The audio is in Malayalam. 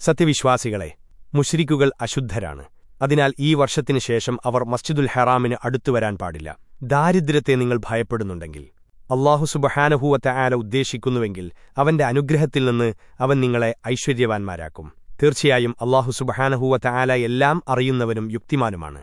സത്യവിശ്വാസികളെ മുഷ്രിക്കുകൾ അശുദ്ധരാണ്. അതിനാൽ ഈ വർഷത്തിനു ശേഷം അവർ മസ്ജിദുൽ ഹറാമിന് അടുത്തുവരാൻ പാടില്ല. ദാരിദ്ര്യത്തെ നിങ്ങൾ ഭയപ്പെടുന്നുണ്ടെങ്കിൽ അള്ളാഹു സുബഹാനഹൂവത്ത ആല ഉദ്ദേശിക്കുന്നുവെങ്കിൽ അവന്റെ അനുഗ്രഹത്തിൽ നിന്ന് അവൻ നിങ്ങളെ ഐശ്വര്യവാൻമാരാക്കും തീർച്ചയായും അള്ളാഹു സുബഹാനഹൂവത്ത ആല എല്ലാം അറിയുന്നവനും യുക്തിമാനുമാണ്.